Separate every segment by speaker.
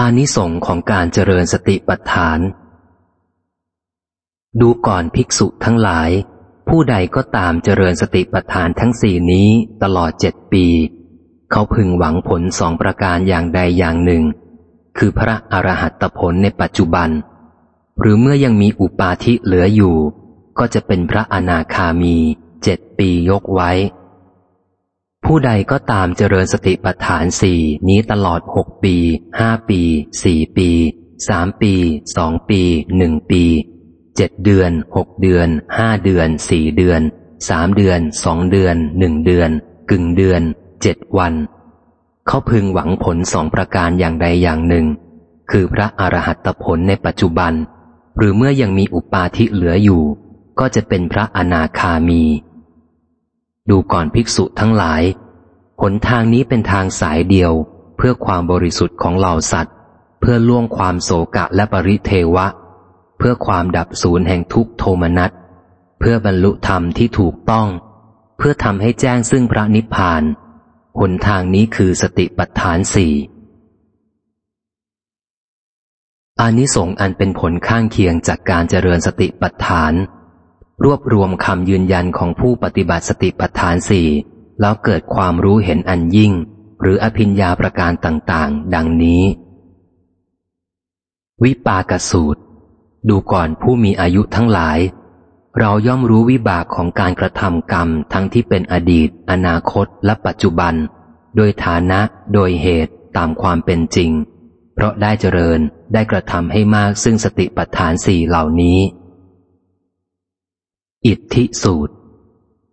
Speaker 1: อานิสงค์ของการเจริญสติปัฏฐาน ดูก่อนภิกษุทั้งหลาย ผู้ใดก็ตามเจริญสติปัฏฐานทั้งสี่นี้ตลอดเจ็ดปี เขาพึงหวังผลสองประการอย่างใดอย่างหนึ่ง คือพระอรหัตผลในปัจจุบัน หรือเมื่อยังมีอุปาทิเหลืออยู่ ก็จะเป็นพระอนาคามีเจ็ดปียกไว้ ผู้ใดก็ตามเจริญสติปัฏฐานสี่นี้ตลอดหกปีห้าปีสี่ปีสามปีสองปีหนึ่งปีเจ็ดเดือนหกเดือนห้าเดือนสี่เดือนสามเดือนสองเดือนหนึ่งเดือน กึ่งเดือนเจ็ดวัน เขาพึงหวังผลสองประการอย่างใดอย่างหนึ่ง คือพระอรหัตผลในปัจจุบัน หรือเมื่อยังมีอุปาทิเหลืออยู่ ก็จะเป็นพระอนาคามี ดูก่อนภิกษุทั้งหลาย หนทางนี้เป็นทางสายเดียว เพื่อความบริสุทธิ์ของเหล่าสัตว์ เพื่อล่วงความโศกะและปริเทวะ เพื่อความดับศูนย์แห่งทุกโทมนัส เพื่อบรรลุธรรมที่ถูกต้อง เพื่อทำให้แจ้งซึ่งพระนิพพาน หนทางนี้คือสติปัฏฐานสี่อานิสงส์อันเป็นผลข้างเคียงจากการเจริญสติปัฏฐาน รวบรวมคำยืนยันของผู้ปฏิบัติสติปัฏฐานสี่แล้วเกิดความรู้เห็นอันยิ่ง หรืออภิญญาประการต่างๆ ดังนี้ วิปากสูตร ดูก่อนผู้มีอายุทั้งหลาย เราย่อมรู้วิบากของการกระทำกรรมทั้งที่เป็นอดีต อนาคต และปัจจุบัน โดยฐานะ โดยเหตุตามความเป็นจริง เพราะได้เจริญได้กระทำให้มากซึ่งสติปัฏฐานสี่เหล่านี้ อิทธิสูตร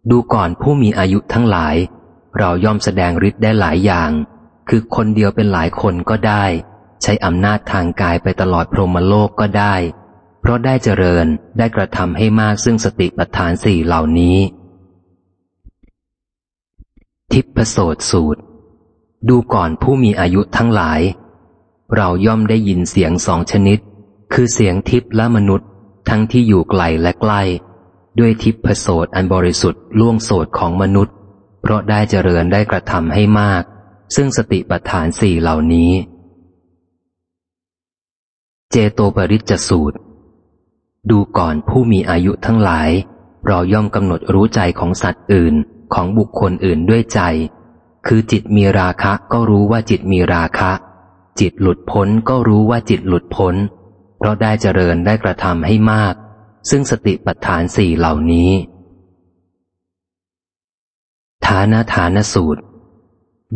Speaker 1: ดูก่อนผู้มีอายุทั้งหลาย เราย่อมแสดงฤทธิ์ได้หลายอย่าง คือคนเดียวเป็นหลายคนก็ได้ ใช้อำนาจทางกายไปตลอดพรหมโลกก็ได้ เพราะได้เจริญได้กระทำให้มากซึ่งสติปัฏฐานสี่เหล่านี้ ทิพโสตสูตร ดูก่อนผู้มีอายุทั้งหลาย เราย่อมได้ยินเสียงสองชนิด คือเสียงทิพและมนุษย์ ทั้งที่อยู่ไกลและใกล้ ด้วยทิพโสดอันบริสุทธิ์ล่วงโสดของมนุษย์ เพราะได้เจริญได้กระทำให้มาก ซึ่งสติปัฏฐานสี่เหล่านี้ เจโตปริจจสูตร ดูก่อนผู้มีอายุทั้งหลาย เราย่อมกำหนดรู้ใจของสัตว์อื่นของบุคคลอื่นด้วยใจ คือจิตมีราคะก็รู้ว่าจิตมีราคะ จิตหลุดพ้นก็รู้ว่าจิตหลุดพ้น เพราะได้เจริญได้กระทำให้มาก ซึ่งสติปัฏฐานสี่เหล่านี้ ฐานะฐานสูตร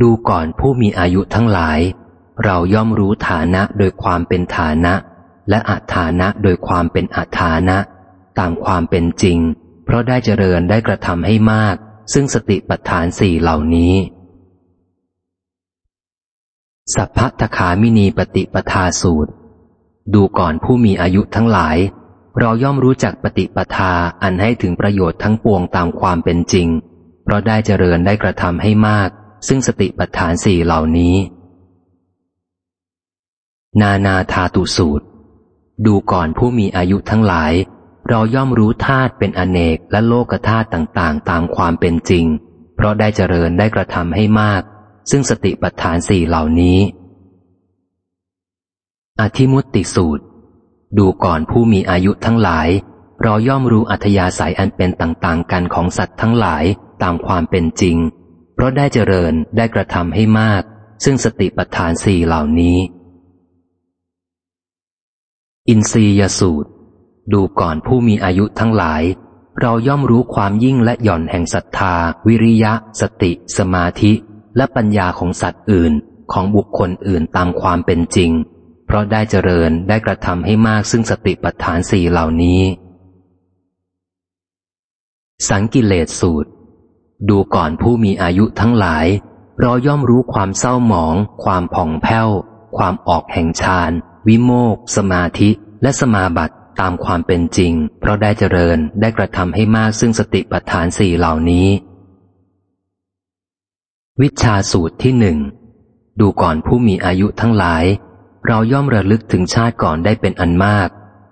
Speaker 1: ดูก่อนผู้มีอายุทั้งหลาย เราย่อมรู้ฐานะโดยความเป็นฐานะ และอัฐานะโดยความเป็นอัฐานะ ตามความเป็นจริง เพราะได้เจริญได้กระทำให้มาก ซึ่งสติปัฏฐานสี่เหล่านี้ สัพพะทขามินีปฏิปทาสูตร ดูก่อนผู้มีอายุทั้งหลาย เราย่อมรู้จักปฏิปทาอันให้ถึงประโยชน์ทั้งปวงตามความเป็นจริง เพราะได้เจริญได้กระทำให้มาก ซึ่งสติปัฏฐานสี่เหล่านี้ นานาธาตุสูตร ดูก่อนผู้มีอายุทั้งหลาย เราย่อมรู้ธาตุเป็นอเนกและโลกธาตุต่างๆ ตามความเป็นจริง เพราะได้เจริญได้กระทำให้มาก ซึ่งสติปัฏฐานสี่เหล่านี้ อธิมุตติสูตร ดูก่อนผู้มีอายุทั้งหลาย เราย่อมรู้อัธยาศัยอันเป็นต่างๆ กันของสัตว์ทั้งหลายตามความเป็นจริง เพราะได้เจริญได้กระทำให้มาก ซึ่งสติปัฏฐานสี่เหล่านี้ อินทรียสูตร ดูก่อนผู้มีอายุทั้งหลาย เราย่อมรู้ความยิ่งและหย่อนแห่งศรัทธา วิริยะ สติ สมาธิ และปัญญาของสัตว์อื่น ของบุคคลอื่นตามความเป็นจริง เพราะได้เจริญได้กระทำให้มากซึ่งสติปัฏฐานสี่เหล่านี้ สังกิเลสสูตร ดูก่อนผู้มีอายุทั้งหลาย เราย่อมรู้ความเศร้าหมอง ความผ่องแผ้ว ความออกแห่งฌานวิโมกสมาธิและสมาบัติตามความเป็นจริง เพราะได้เจริญได้กระทำให้มากซึ่งสติปัฏฐานสี่เหล่านี้ วิชาสูตรที่หนึ่งดูก่อนผู้มีอายุทั้งหลาย เราย่อมระลึกถึงชาติก่อนได้เป็นอันมาก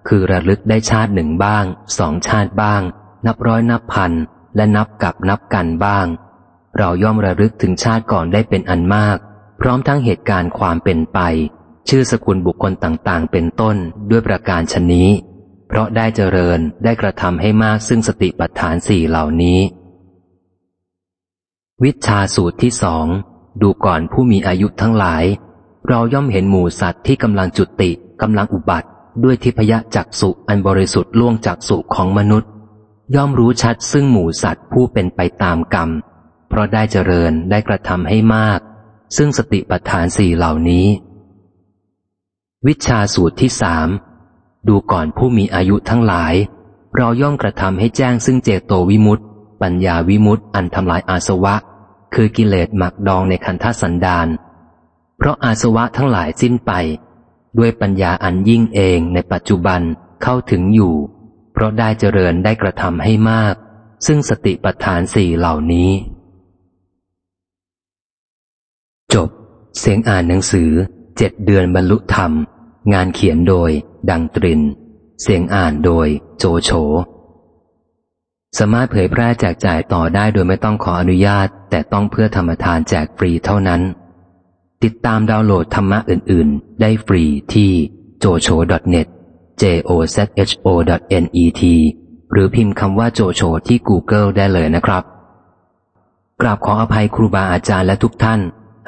Speaker 1: คือระลึกได้ชาติหนึ่งบ้าง สองชาติบ้าง นับร้อยนับพัน และนับกับนับกันบ้าง เราย่อมระลึกถึงชาติก่อนได้เป็นอันมาก พร้อมทั้งเหตุการณ์ความเป็นไป ชื่อสกุลบุคคลต่างๆ เป็นต้นด้วยประการชนนี้ เพราะได้เจริญได้กระทำให้มากซึ่งสติปัฏฐานสี่เหล่านี้ วิชาสูตรที่สองดูก่อนผู้มีอายุทั้งหลาย เราย่อมเห็นหมูสัตว์ที่กำลังจุติกำลังอุบัติ ด้วยทิพยจักสุอันบริสุทธิ์ล่วงจากสุของมนุษย์ ย่อมรู้ชัดซึ่งหมูสัตว์ผู้เป็นไปตามกรรม เพราะได้เจริญได้กระทำให้มาก ซึ่งสติปัฏฐานสี่เหล่านี้ วิชาสูตรที่สามดูก่อนผู้มีอายุทั้งหลาย เราย่อมกระทำให้แจ้งซึ่งเจโตวิมุตติปัญญาวิมุตติอันทำลายอาสวะ คือกิเลสหมักดองในคันธสันดาน ราะอาสวะทั้งหลายสิ้นไป ด้วยปัญญาอันยิ่งเองในปัจจุบันเข้าถึงอยู่ เพราะได้เจริญได้กระทำให้มาก ซึ่งสติปัฏฐานสี่เหล่านี้ จบ เสียงอ่านหนังสือเจ็ดเดือนบรรลุธรรม งานเขียนโดย ดังตริน เสียงอ่านโดย โจโฉสามารถเผยแพร่แจกจ่ายต่อได้โดยไม่ต้องขออนุญาต แต่ต้องเพื่อธรรมทานแจกฟรีเท่านั้น ติดตามดาวน์โหลดธรรมะอื่น ๆ ได้ฟรีที่ jocho.net j o z h o net หรือพิมพ์คำว่าโจโฉที่ Google ได้เลยนะครับ กราบขออภัยครูบาอาจารย์และทุกท่าน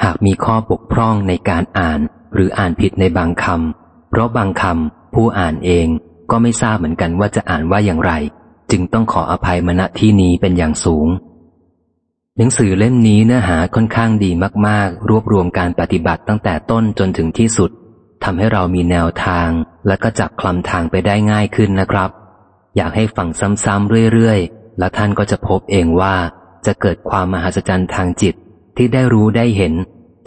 Speaker 1: หากมีข้อบกพร่องในการอ่าน หรืออ่านผิดในบางคำเพราะบางคำผู้อ่านเองก็ไม่ทราบเหมือนกันว่าจะอ่านว่าอย่างไร จึงต้องขออภัยมณที่นี้เป็นอย่างสูง หนังสือเล่มนี้เนื้อหาค่อนข้างดีมาก ๆ รวบรวมการปฏิบัติตั้งแต่ต้นจนถึงที่สุดทำให้เรามีแนวทาง และก็จับคลำทางไปได้ง่ายขึ้นนะครับ อยากให้ฟังซ้ำๆเรื่อยๆ และท่านก็จะพบเองว่า จะเกิดความมหัศจรรย์ทางจิตที่ได้รู้ได้เห็น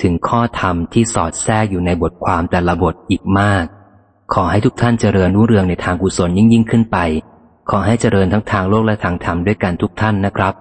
Speaker 1: ถึงข้อธรรมที่สอดแทรกอยู่ในบทความแต่ละบทอีกมาก ขอให้ทุกท่านเจริญรุ่งเรืองในทางกุศลยิ่งยิ่งขึ้นไป ขอให้เจริญทั้งทางโลกและทางธรรมด้วยกันทุกท่านนะครับ